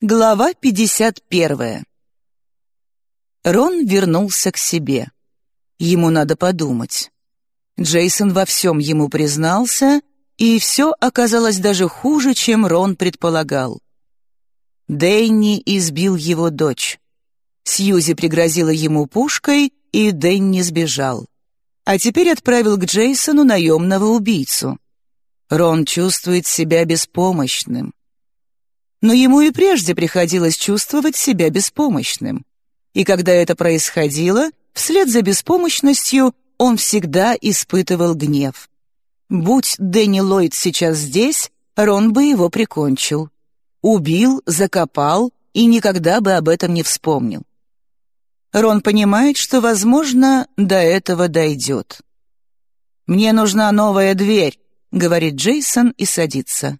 Глава 51. Рон вернулся к себе. Ему надо подумать. Джейсон во всем ему признался, и все оказалось даже хуже, чем Рон предполагал. Дэнни избил его дочь. Сьюзи пригрозила ему пушкой, и Дэнни сбежал. А теперь отправил к Джейсону наемного убийцу. Рон чувствует себя беспомощным но ему и прежде приходилось чувствовать себя беспомощным. И когда это происходило, вслед за беспомощностью он всегда испытывал гнев. Будь Дэнни Ллойд сейчас здесь, Рон бы его прикончил. Убил, закопал и никогда бы об этом не вспомнил. Рон понимает, что, возможно, до этого дойдет. «Мне нужна новая дверь», — говорит Джейсон и садится.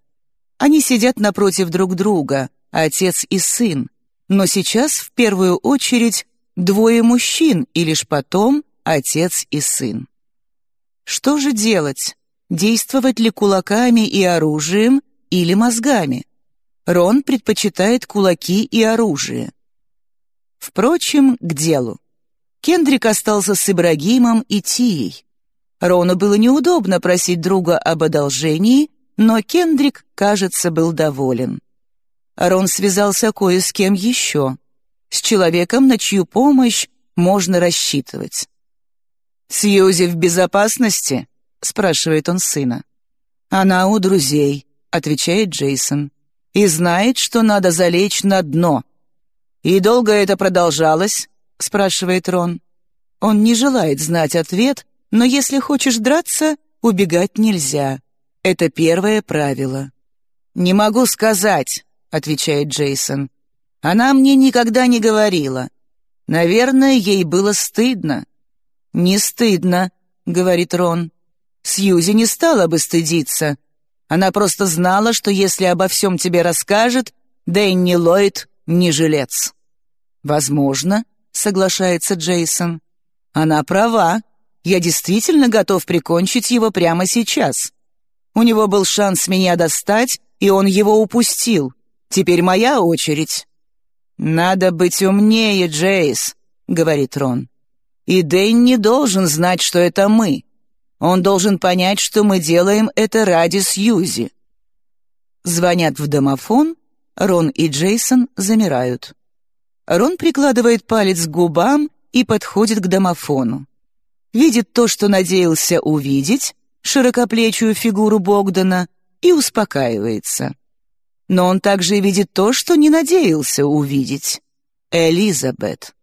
Они сидят напротив друг друга, отец и сын, но сейчас в первую очередь двое мужчин и лишь потом отец и сын. Что же делать? Действовать ли кулаками и оружием или мозгами? Рон предпочитает кулаки и оружие. Впрочем, к делу. Кендрик остался с Ибрагимом и Тией. Рону было неудобно просить друга об одолжении, но Кендрик, кажется, был доволен. Рон связался кое с кем еще, с человеком, на чью помощь можно рассчитывать. «Сьюзи в безопасности?» — спрашивает он сына. «Она у друзей», — отвечает Джейсон, «и знает, что надо залечь на дно». «И долго это продолжалось?» — спрашивает Рон. Он не желает знать ответ, но если хочешь драться, убегать нельзя. Это первое правило. «Не могу сказать», — отвечает Джейсон. «Она мне никогда не говорила. Наверное, ей было стыдно». «Не стыдно», — говорит Рон. «Сьюзи не стала бы стыдиться. Она просто знала, что если обо всем тебе расскажет, Дэнни Ллойд не жилец». «Возможно», — соглашается Джейсон. «Она права. Я действительно готов прикончить его прямо сейчас. У него был шанс меня достать, и он его упустил. Теперь моя очередь». «Надо быть умнее, Джейс», — говорит Рон. «И Дэйн не должен знать, что это мы. Он должен понять, что мы делаем это ради Сьюзи». Звонят в домофон, Рон и Джейсон замирают. Рон прикладывает палец к губам и подходит к домофону. Видит то, что надеялся увидеть, широкоплечую фигуру Богдана и успокаивается. Но он также видит то, что не надеялся увидеть. Элизабет.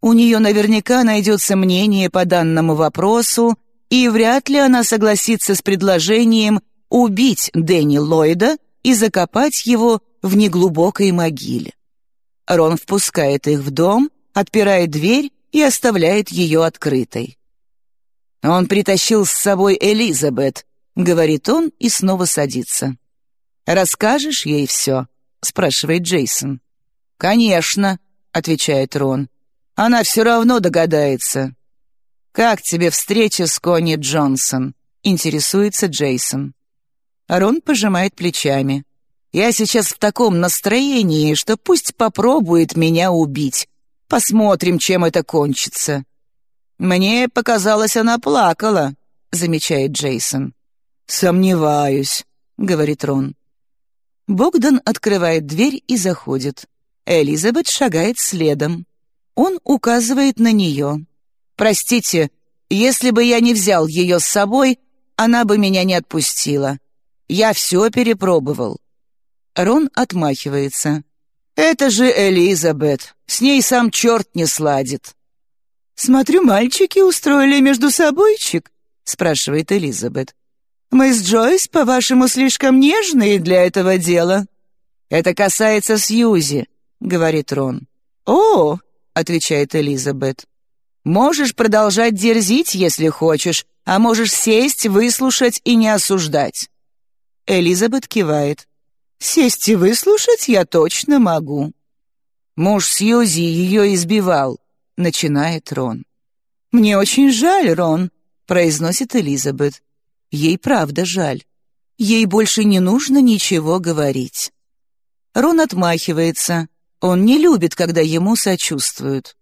У нее наверняка найдется мнение по данному вопросу, и вряд ли она согласится с предложением убить Дэнни Ллойда и закопать его в неглубокой могиле. Рон впускает их в дом, отпирает дверь и оставляет ее открытой. «Он притащил с собой Элизабет», — говорит он и снова садится. «Расскажешь ей все?» — спрашивает Джейсон. «Конечно», — отвечает Рон. «Она все равно догадается». «Как тебе встреча с Конни Джонсон?» — интересуется Джейсон. Рон пожимает плечами. «Я сейчас в таком настроении, что пусть попробует меня убить. Посмотрим, чем это кончится». «Мне показалось, она плакала», — замечает Джейсон. «Сомневаюсь», — говорит Рон. Богдан открывает дверь и заходит. Элизабет шагает следом. Он указывает на нее. «Простите, если бы я не взял ее с собой, она бы меня не отпустила. Я все перепробовал». Рон отмахивается. «Это же Элизабет, с ней сам черт не сладит». «Смотрю, мальчики устроили между собойчик», — спрашивает Элизабет. «Мы с Джойс, по-вашему, слишком нежные для этого дела?» «Это касается Сьюзи», — говорит Рон. «О», — отвечает Элизабет. «Можешь продолжать дерзить, если хочешь, а можешь сесть, выслушать и не осуждать». Элизабет кивает. «Сесть и выслушать я точно могу». Муж Сьюзи ее избивал начинает Рон. «Мне очень жаль, Рон», — произносит Элизабет. Ей правда жаль. Ей больше не нужно ничего говорить. Рон отмахивается. Он не любит, когда ему сочувствуют.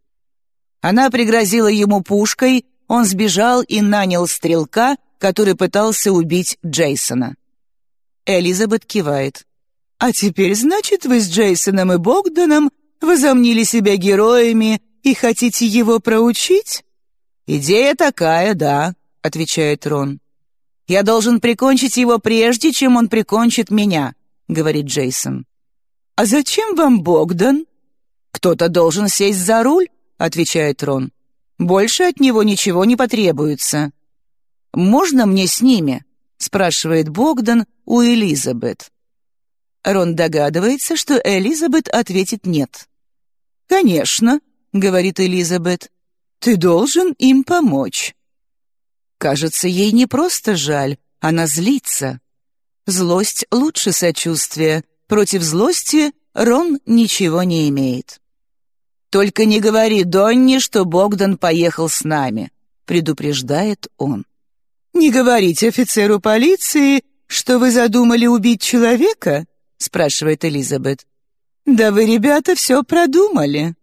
Она пригрозила ему пушкой, он сбежал и нанял стрелка, который пытался убить Джейсона. Элизабет кивает. «А теперь, значит, вы с Джейсоном и Богданом возомнили себя героями и хотите его проучить?» «Идея такая, да», — отвечает Рон. «Я должен прикончить его прежде, чем он прикончит меня», — говорит Джейсон. «А зачем вам Богдан?» «Кто-то должен сесть за руль», — отвечает Рон. «Больше от него ничего не потребуется». «Можно мне с ними?» — спрашивает Богдан у Элизабет. Рон догадывается, что Элизабет ответит «нет». «Конечно», — говорит Элизабет, — «ты должен им помочь». Кажется, ей не просто жаль, она злится. Злость лучше сочувствия, против злости Рон ничего не имеет. «Только не говори Донни, что Богдан поехал с нами», — предупреждает он. «Не говорите офицеру полиции, что вы задумали убить человека?» — спрашивает Элизабет. «Да вы, ребята, все продумали».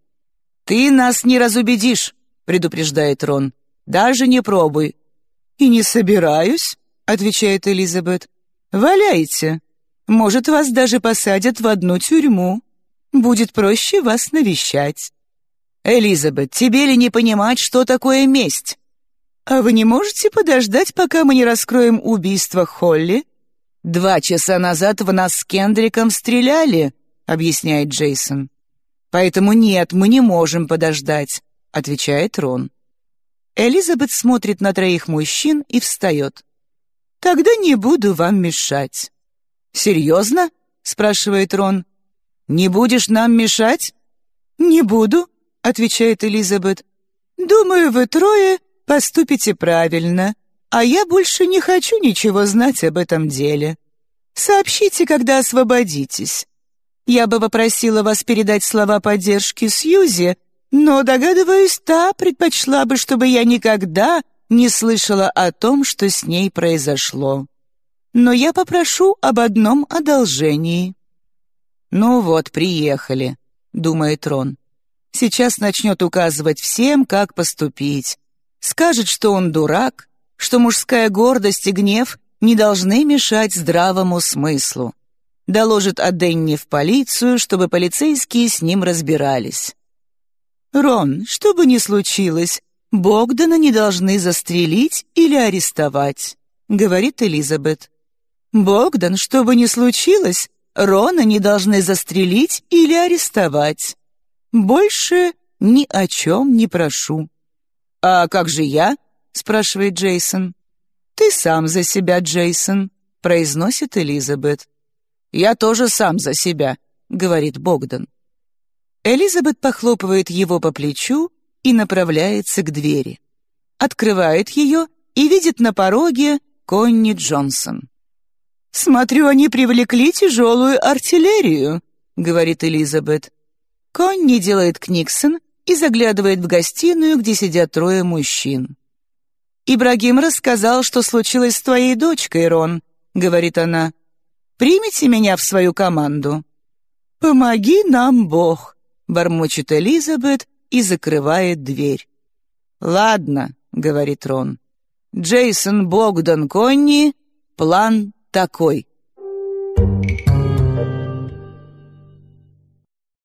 «Ты нас не разубедишь», — предупреждает Рон. «Даже не пробуй». «И не собираюсь», — отвечает Элизабет. «Валяйте. Может, вас даже посадят в одну тюрьму. Будет проще вас навещать». «Элизабет, тебе ли не понимать, что такое месть?» «А вы не можете подождать, пока мы не раскроем убийство Холли?» «Два часа назад в нас с Кендриком стреляли», — объясняет Джейсон. «Поэтому нет, мы не можем подождать», — отвечает Рон. Элизабет смотрит на троих мужчин и встает. «Тогда не буду вам мешать». «Серьезно?» — спрашивает Рон. «Не будешь нам мешать?» «Не буду», — отвечает Элизабет. «Думаю, вы трое поступите правильно, а я больше не хочу ничего знать об этом деле. Сообщите, когда освободитесь. Я бы попросила вас передать слова поддержки Сьюзи, но, догадываюсь, та предпочла бы, чтобы я никогда не слышала о том, что с ней произошло. Но я попрошу об одном одолжении». «Ну вот, приехали», — думает Рон. «Сейчас начнет указывать всем, как поступить. Скажет, что он дурак, что мужская гордость и гнев не должны мешать здравому смыслу. Доложит о Денни в полицию, чтобы полицейские с ним разбирались. «Рон, что бы ни случилось, Богдана не должны застрелить или арестовать», — говорит Элизабет. «Богдан, что бы ни случилось, Рона не должны застрелить или арестовать. Больше ни о чем не прошу». «А как же я?» — спрашивает Джейсон. «Ты сам за себя, Джейсон», — произносит Элизабет. «Я тоже сам за себя», — говорит Богдан. Элизабет похлопывает его по плечу и направляется к двери. Открывает ее и видит на пороге Конни Джонсон. «Смотрю, они привлекли тяжелую артиллерию», — говорит Элизабет. Конни делает книксон и заглядывает в гостиную, где сидят трое мужчин. «Ибрагим рассказал, что случилось с твоей дочкой, Рон», — говорит она. «Примите меня в свою команду». «Помоги нам, Бог», — бормочет Элизабет и закрывает дверь. «Ладно», — говорит Рон. «Джейсон Богдан Конни, план такой».